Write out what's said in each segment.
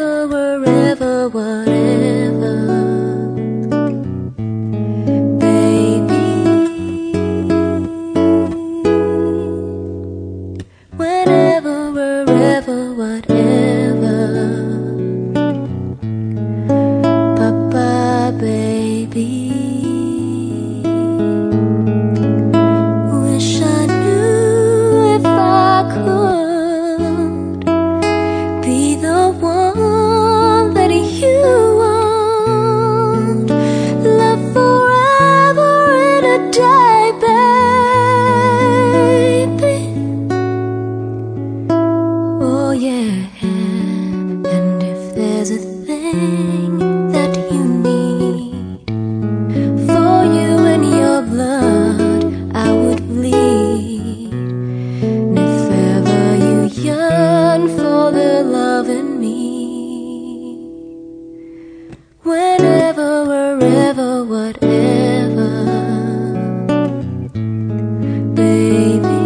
wherever, wherever, whatever. Baby, whenever, wherever, whatever. Papa, baby. one one for their love in me. Whenever, wherever, whatever, baby.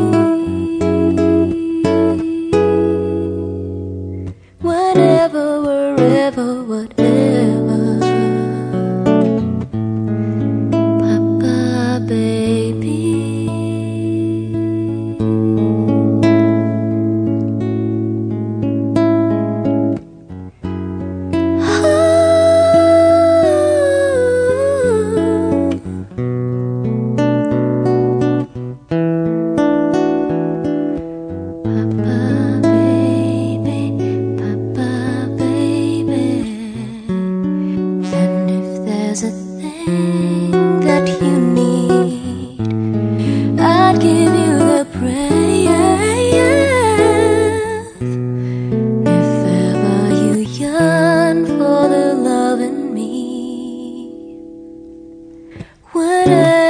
Whenever, wherever. there's a thing that you need, I'd give you the prayer. If ever you yearn for the love in me, whatever.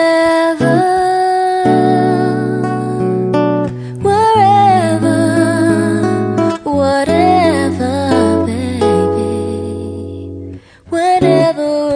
whatever